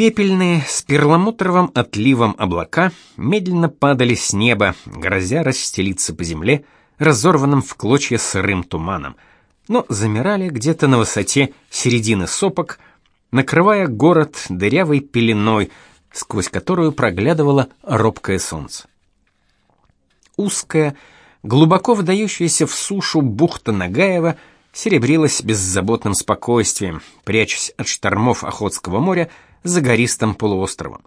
Пепельные с перламутровым отливом облака медленно падали с неба, грозя расстелиться по земле, разорванным в клочья сырым туманом, но замирали где-то на высоте середины сопок, накрывая город дырявой пеленой, сквозь которую проглядывало робкое солнце. Узкая, глубоко вдающаяся в сушу бухта Нагаева серебрилась беззаботным спокойствием, прячась от штормов Охотского моря за гористым полуостровом.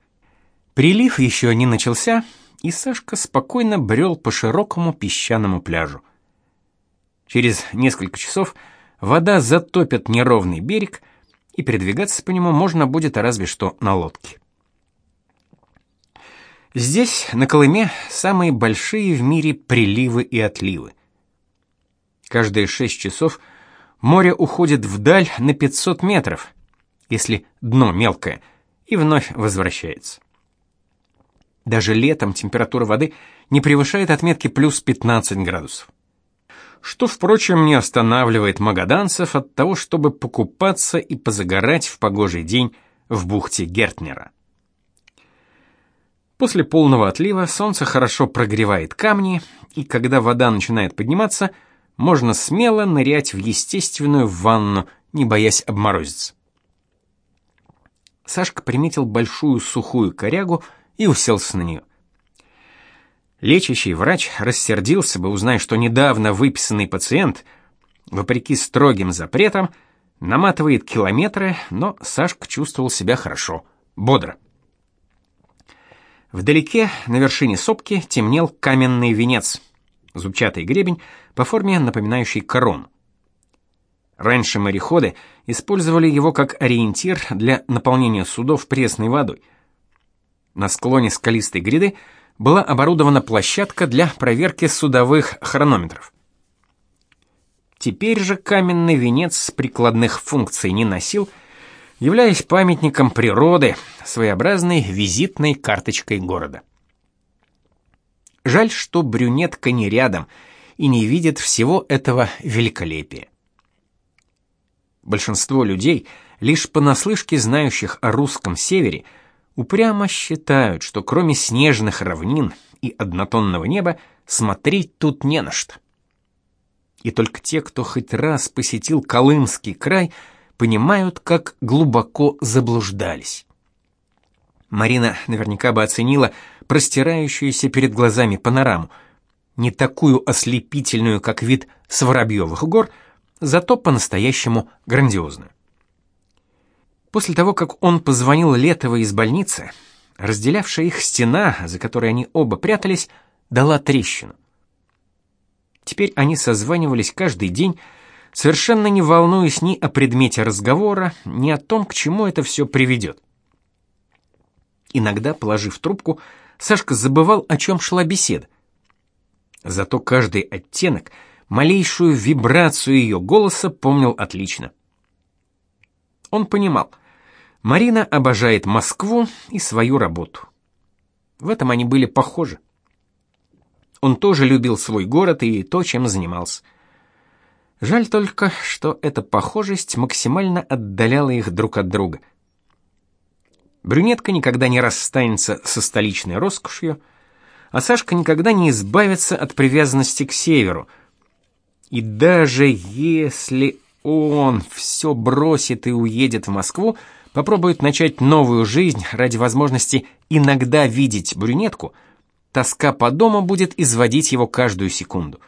Прилив еще не начался, и Сашка спокойно брел по широкому песчаному пляжу. Через несколько часов вода затопит неровный берег, и передвигаться по нему можно будет разве что на лодке. Здесь, на Колыме, самые большие в мире приливы и отливы. Каждые шесть часов море уходит вдаль на 500 метров, если дно мелкое, и вновь возвращается. Даже летом температура воды не превышает отметки плюс 15 градусов. Что, впрочем, не останавливает магаданцев от того, чтобы покупаться и позагорать в погожий день в бухте Гертнера. После полного отлива солнце хорошо прогревает камни, и когда вода начинает подниматься, можно смело нырять в естественную ванну, не боясь обморозиться. Сашка приметил большую сухую корягу и уселся на нее. Лечащий врач рассердился бы, узнав, что недавно выписанный пациент, вопреки строгим запретам, наматывает километры, но Сашка чувствовал себя хорошо, бодро. Вдалеке, на вершине сопки, темнел каменный венец, зубчатый гребень, по форме напоминающий корону. Раньше мореходы использовали его как ориентир для наполнения судов пресной водой. На склоне скалистой гряды была оборудована площадка для проверки судовых хронометров. Теперь же каменный венец прикладных функций не носил, являясь памятником природы, своеобразной визитной карточкой города. Жаль, что брюнетка не рядом и не видит всего этого великолепия. Большинство людей, лишь понаслышке знающих о русском севере, упрямо считают, что кроме снежных равнин и однотонного неба смотреть тут не на что. И только те, кто хоть раз посетил Колымский край, понимают, как глубоко заблуждались. Марина наверняка бы оценила простирающуюся перед глазами панораму, не такую ослепительную, как вид с Воробьевых гор, зато по-настоящему грандиозную. После того, как он позвонил Летовой из больницы, разделявшая их стена, за которой они оба прятались, дала трещину. Теперь они созванивались каждый день, совершенно не волнуясь ни о предмете разговора, ни о том, к чему это все приведет. Иногда, положив трубку, Сашка забывал, о чем шла беседа. Зато каждый оттенок — малейшую вибрацию ее голоса помнил отлично. Он понимал, Марина обожает Москву и свою работу. В этом они были похожи. Он тоже любил свой город и то, чем занимался. Жаль только, что эта похожесть максимально отдаляла их друг от друга. Брюнетка никогда не расстанется со столичной роскошью, а Сашка никогда не избавится от привязанности к северу — и даже если он все бросит и уедет в Москву, попробует начать новую жизнь ради возможности иногда видеть брюнетку, тоска по дому будет изводить его каждую секунду.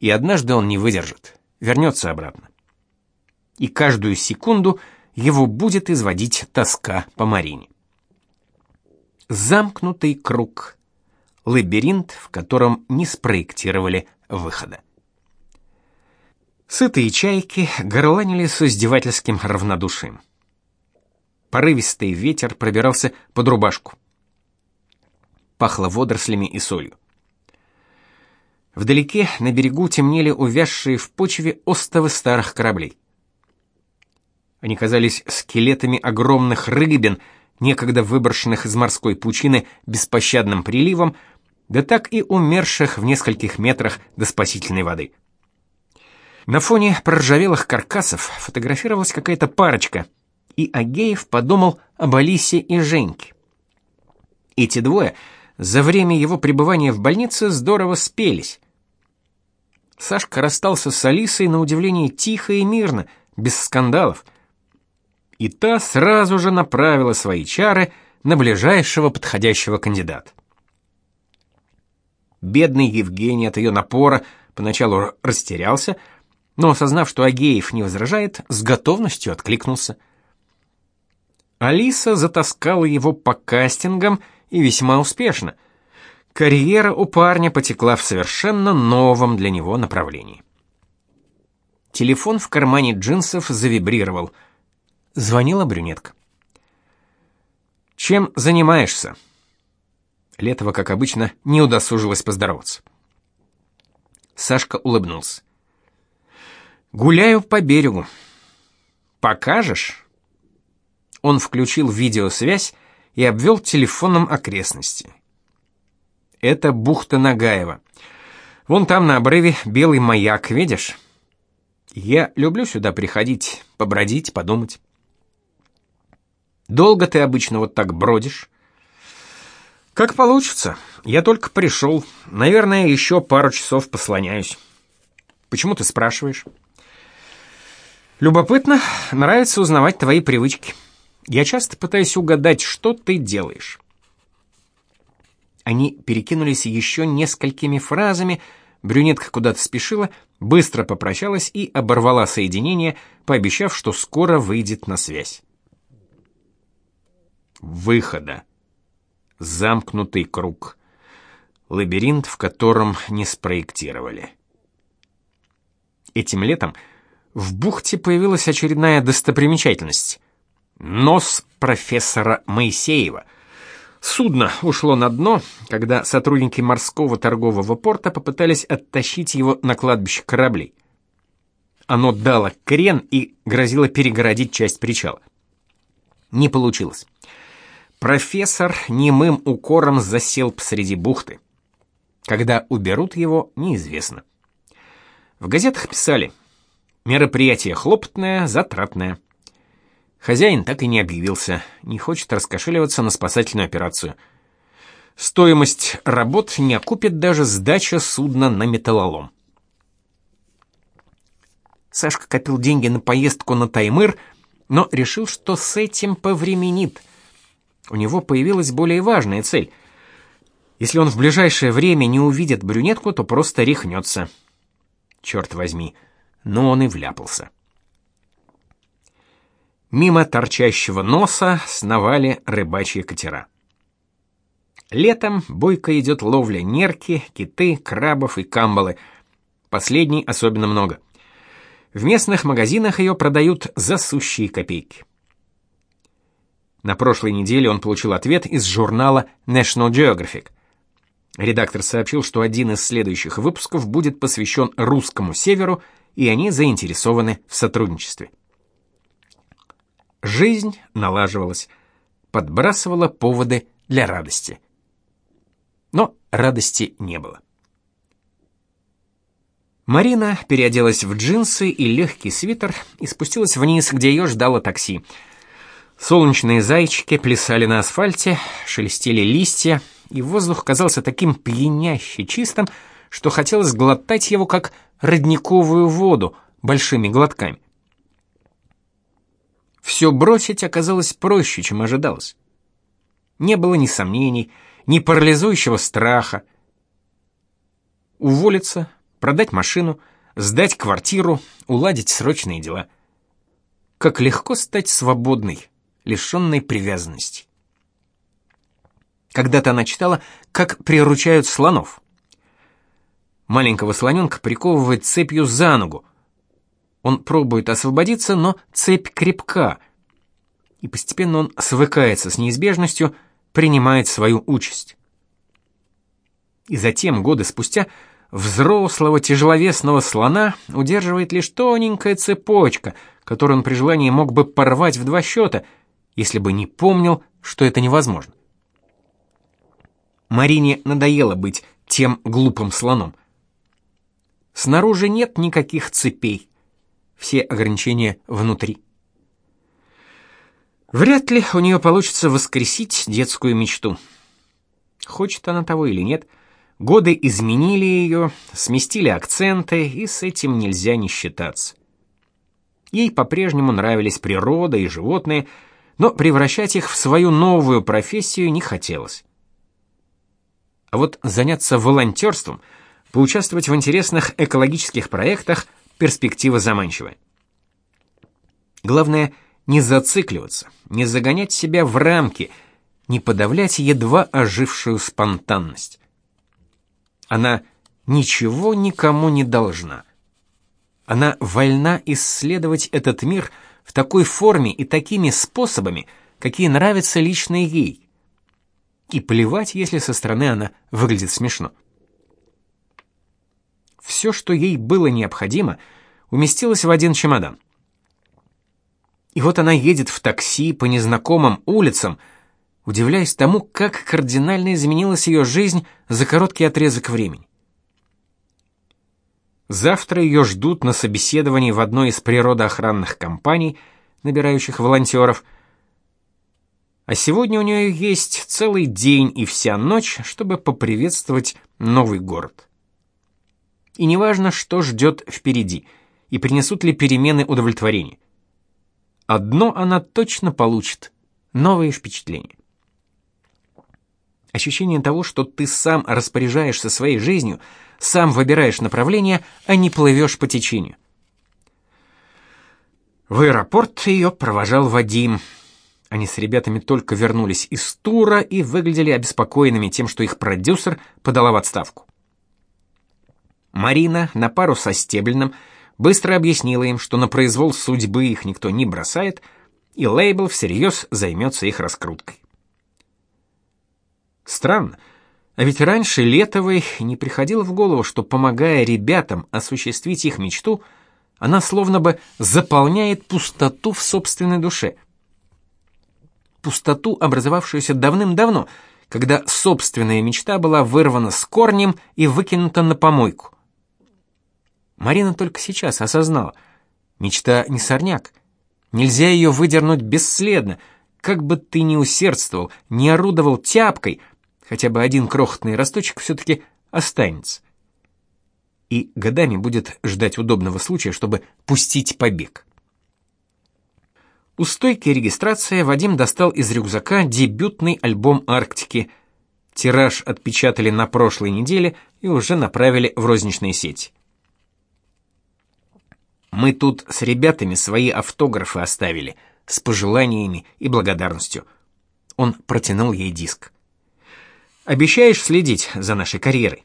И однажды он не выдержит, вернется обратно. И каждую секунду его будет изводить тоска по Марине. Замкнутый круг. Лабиринт, в котором не спроектировали выхода. Сытые чайки горланили с издевательским равнодушием. Порывистый ветер пробирался под рубашку. Пахло водорослями и солью. Вдалеке на берегу темнели увязшие в почве остовы старых кораблей. Они казались скелетами огромных рыбин, некогда выброшенных из морской пучины беспощадным приливом, да так и умерших в нескольких метрах до спасительной воды. На фоне проржавелых каркасов фотографировалась какая-то парочка, и Агеев подумал об Алисе и Женьке. Эти двое за время его пребывания в больнице здорово спелись. Сашка расстался с Алисой на удивление тихо и мирно, без скандалов. И та сразу же направила свои чары на ближайшего подходящего кандидата. Бедный Евгений от ее напора поначалу растерялся, но, осознав, что Агеев не возражает, с готовностью откликнулся. Алиса затаскала его по кастингам и весьма успешно. Карьера у парня потекла в совершенно новом для него направлении. Телефон в кармане джинсов завибрировал. Звонила брюнетка. «Чем занимаешься?» Летова, как обычно, не удосужилась поздороваться. Сашка улыбнулся. «Гуляю по берегу. Покажешь?» Он включил видеосвязь и обвел телефоном окрестности. Это бухта Нагаева. Вон там на обрыве белый маяк, видишь? Я люблю сюда приходить, побродить, подумать. Долго ты обычно вот так бродишь? Как получится. Я только пришел. Наверное, еще пару часов послоняюсь. Почему ты спрашиваешь? Любопытно, нравится узнавать твои привычки. Я часто пытаюсь угадать, что ты делаешь. Они перекинулись еще несколькими фразами. Брюнетка куда-то спешила, быстро попрощалась и оборвала соединение, пообещав, что скоро выйдет на связь. Выхода. Замкнутый круг. Лабиринт, в котором не спроектировали. Этим летом в бухте появилась очередная достопримечательность — нос профессора Моисеева. Судно ушло на дно, когда сотрудники морского торгового порта попытались оттащить его на кладбище кораблей. Оно дало крен и грозило перегородить часть причала. Не получилось профессор немым укором засел посреди бухты. Когда уберут его, неизвестно. В газетах писали: мероприятие хлопотное, затратное. Хозяин так и не объявился, не хочет раскошеливаться на спасательную операцию. Стоимость работ не окупит даже сдача судна на металлолом. Сашка копил деньги на поездку на Таймыр, но решил, что с этим повременит – у него появилась более важная цель. Если он в ближайшее время не увидит брюнетку, то просто рехнется. Черт возьми, но он и вляпался. Мимо торчащего носа сновали рыбачьи катера. Летом бойко идет ловля нерки, киты, крабов и камбалы. Последней особенно много. В местных магазинах ее продают за сущие копейки. На прошлой неделе он получил ответ из журнала National Geographic. Редактор сообщил, что один из следующих выпусков будет посвящен русскому северу, и они заинтересованы в сотрудничестве. Жизнь налаживалась, подбрасывала поводы для радости. Но радости не было. Марина переоделась в джинсы и легкий свитер и спустилась вниз, где ее ждало такси. Солнечные зайчики плясали на асфальте, шелестели листья, и воздух казался таким пьяняще чистым, что хотелось глотать его как родниковую воду большими глотками. Все бросить оказалось проще, чем ожидалось. Не было ни сомнений, ни парализующего страха. Уволиться, продать машину, сдать квартиру, уладить срочные дела. Как легко стать свободной, лишенной привязанности. Когда-то она читала, как приручают слонов. Маленького слоненка приковывает цепью за ногу. Он пробует освободиться, но цепь крепка. И постепенно он свыкается с неизбежностью, принимает свою участь. И затем, годы спустя, взрослого тяжеловесного слона удерживает лишь тоненькая цепочка, которую он при желании мог бы порвать в два счета — если бы не помнил, что это невозможно. Марине надоело быть тем глупым слоном. Снаружи нет никаких цепей. Все ограничения внутри. Вряд ли у нее получится воскресить детскую мечту. Хочет она того или нет, годы изменили ее, сместили акценты, и с этим нельзя не считаться. Ей по-прежнему нравились природа и животные, но превращать их в свою новую профессию не хотелось. А вот заняться волонтерством, поучаствовать в интересных экологических проектах перспектива заманчивая. Главное не зацикливаться, не загонять себя в рамки, не подавлять едва ожившую спонтанность. Она ничего никому не должна. Она вольна исследовать этот мир в такой форме и такими способами, какие нравятся лично ей. И плевать, если со стороны она выглядит смешно. Все, что ей было необходимо, уместилось в один чемодан. И вот она едет в такси по незнакомым улицам, удивляясь тому, как кардинально изменилась ее жизнь за короткий отрезок времени. Завтра ее ждут на собеседовании в одной из природоохранных компаний, набирающих волонтеров. А сегодня у нее есть целый день и вся ночь, чтобы поприветствовать новый город. И неважно, что ждет впереди, и принесут ли перемены удовлетворения. Одно она точно получит — новые впечатления. Ощущение того, что ты сам распоряжаешься своей жизнью, сам выбираешь направление, а не плывешь по течению. В аэропорт ее провожал Вадим. Они с ребятами только вернулись из тура и выглядели обеспокоенными тем, что их продюсер подала в отставку. Марина на пару со Стеблиным быстро объяснила им, что на произвол судьбы их никто не бросает, и лейбл всерьез займется их раскруткой. Странно, а ведь раньше Летовой не приходило в голову, что, помогая ребятам осуществить их мечту, она словно бы заполняет пустоту в собственной душе. Пустоту, образовавшуюся давным-давно, когда собственная мечта была вырвана с корнем и выкинута на помойку. Марина только сейчас осознала. Мечта не сорняк. Нельзя ее выдернуть бесследно. Как бы ты ни усердствовал, не орудовал тяпкой, хотя бы один крохотный росточек все-таки останется. И годами будет ждать удобного случая, чтобы пустить побег. У стойки регистрации Вадим достал из рюкзака дебютный альбом «Арктики». Тираж отпечатали на прошлой неделе и уже направили в розничные сети. Мы тут с ребятами свои автографы оставили с пожеланиями и благодарностью. Он протянул ей диск. Обещаешь следить за нашей карьерой?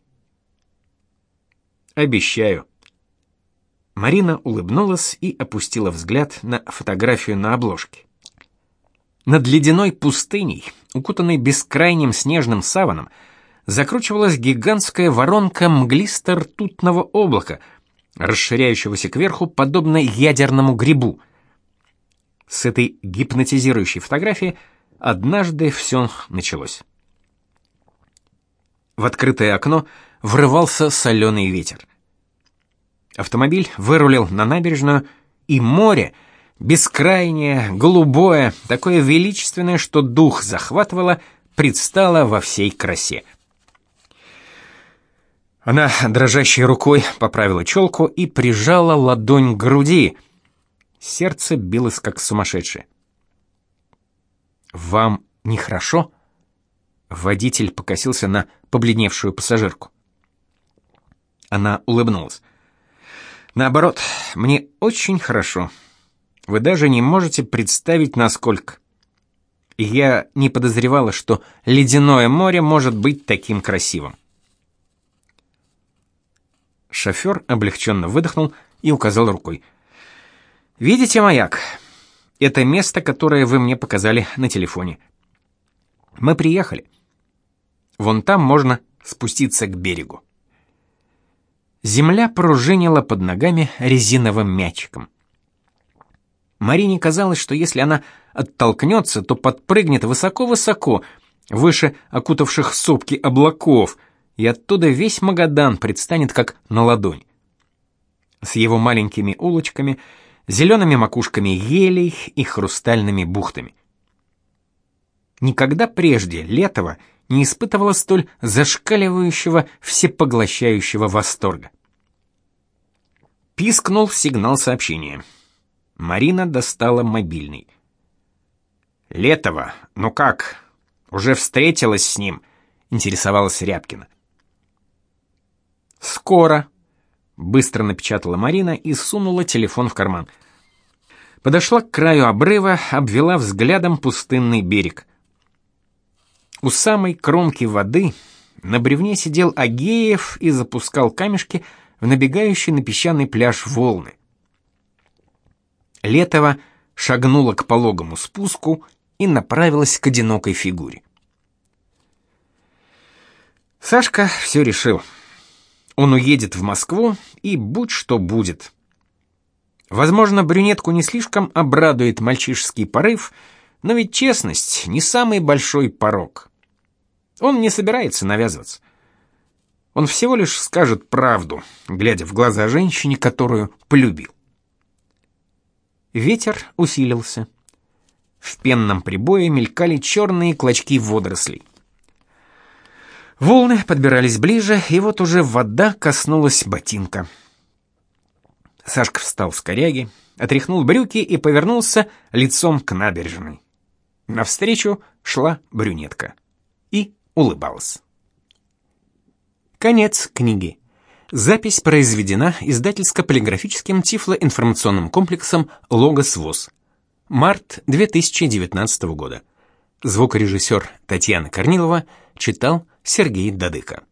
Обещаю. Марина улыбнулась и опустила взгляд на фотографию на обложке. Над ледяной пустыней, укутанной бескрайним снежным саваном, закручивалась гигантская воронка мглисто-ртутного облака — расширяющегося кверху подобно ядерному грибу. С этой гипнотизирующей фотографии однажды все началось. В открытое окно врывался соленый ветер. Автомобиль вырулил на набережную, и море, бескрайнее, голубое, такое величественное, что дух захватывало, предстало во всей красе — она дрожащей рукой поправила челку и прижала ладонь к груди. Сердце билось как сумасшедшее. Вам нехорошо? Водитель покосился на побледневшую пассажирку. Она улыбнулась. Наоборот, мне очень хорошо. Вы даже не можете представить, насколько. Я не подозревала, что ледяное море может быть таким красивым. Шофер облегченно выдохнул и указал рукой. «Видите маяк? Это место, которое вы мне показали на телефоне. Мы приехали. Вон там можно спуститься к берегу». Земля пружинила под ногами резиновым мячиком. Марине казалось, что если она оттолкнется, то подпрыгнет высоко-высоко, выше окутавших сопки облаков, и оттуда весь Магадан предстанет как на ладонь. С его маленькими улочками, зелеными макушками елей и хрустальными бухтами. Никогда прежде Летова не испытывала столь зашкаливающего, всепоглощающего восторга. Пискнул сигнал сообщения. Марина достала мобильный. «Летова, ну как? Уже встретилась с ним?» — интересовалась Рябкина. «Скоро», — быстро напечатала Марина и сунула телефон в карман. Подошла к краю обрыва, обвела взглядом пустынный берег. У самой кромки воды на бревне сидел Агеев и запускал камешки в набегающий на песчаный пляж волны. Летова шагнула к пологому спуску и направилась к одинокой фигуре. Сашка все решил. Он уедет в Москву, и будь что будет. Возможно, брюнетку не слишком обрадует мальчишеский порыв, но ведь честность не самый большой порог. Он не собирается навязываться. Он всего лишь скажет правду, глядя в глаза женщине, которую полюбил. Ветер усилился. В пенном прибое мелькали черные клочки водорослей. Волны подбирались ближе, и вот уже вода коснулась ботинка. Сашка встал с коряги, отряхнул брюки и повернулся лицом к набережной. Навстречу шла брюнетка и улыбалась. Конец книги. Запись произведена издательско-полиграфическим тифлоинформационным комплексом «Логос ВОЗ». Март 2019 года. Звукорежиссер Татьяна Корнилова читал Сергей Дадыко.